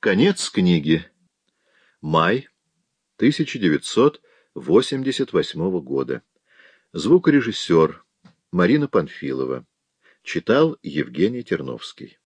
Конец книги. Май 1988 года. Звукорежиссер Марина Панфилова. Читал Евгений Терновский.